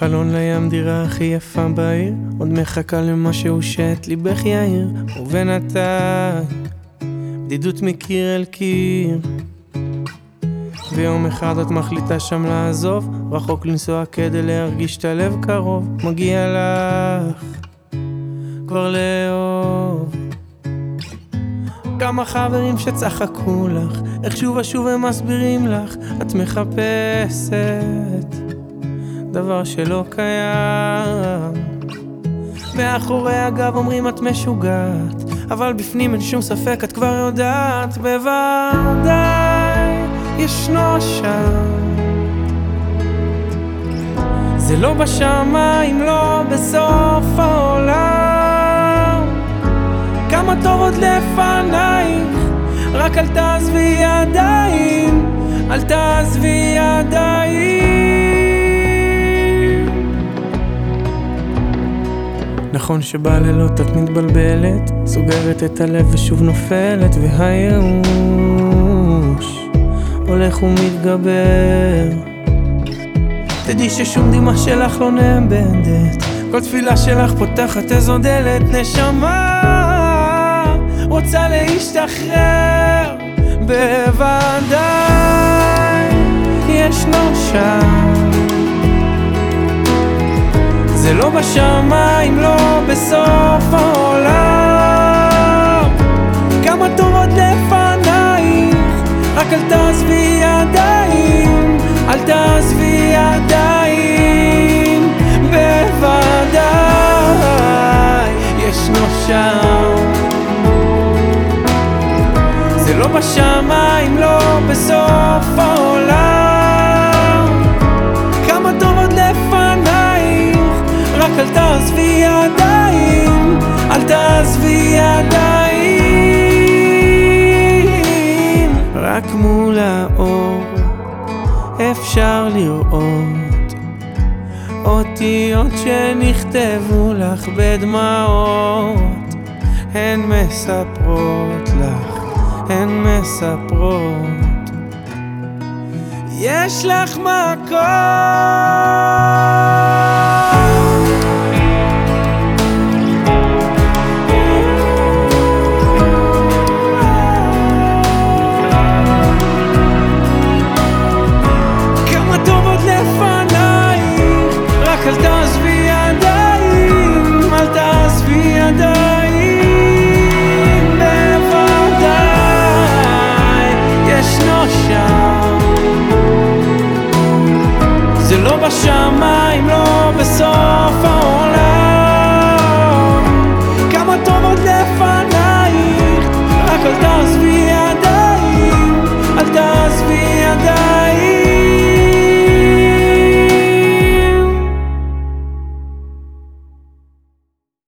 חלון לים דירה הכי יפה בעיר עוד מחכה למשהו שאת ליבך יאיר. ובינתיים בדידות מקיר אל קיר. ויום אחד את מחליטה שם לעזוב רחוק לנסוע כדי להרגיש את הלב קרוב. מגיע לך כבר לאהוב. כמה חברים שצחקו לך איך שוב ושוב הם מסבירים לך את מחפשת דבר שלא קיים. מאחורי הגב אומרים את משוגעת אבל בפנים אין שום ספק את כבר יודעת בוודאי ישנו שם. זה לא בשמיים, לא בסוף העולם. כמה טוב עוד לפנייך רק אל תעזבי ידיים אל תעזבי ידיים נכון שבלילות את מתבלבלת סוגרת את הלב ושוב נופלת והייאוש הולך ומתגבר. תדעי ששום דמעה שלך לא נאבדת כל תפילה שלך פותחת איזו דלת נשמה רוצה להשתחרר. בוודאי ישנו שם זה לא בשמיים, לא בסוף העולם. כמה טוב לפנייך רק אל תעזבי ידיים אל תעזבי ידיים. בוודאי ישנו שם. זה לא בשמיים, לא בסוף העולם אפשר לראות אותיות שנכתבו לך בדמעות. הן מספרות לך הן מספרות. יש לך מקום השמיים לא בסוף העולם.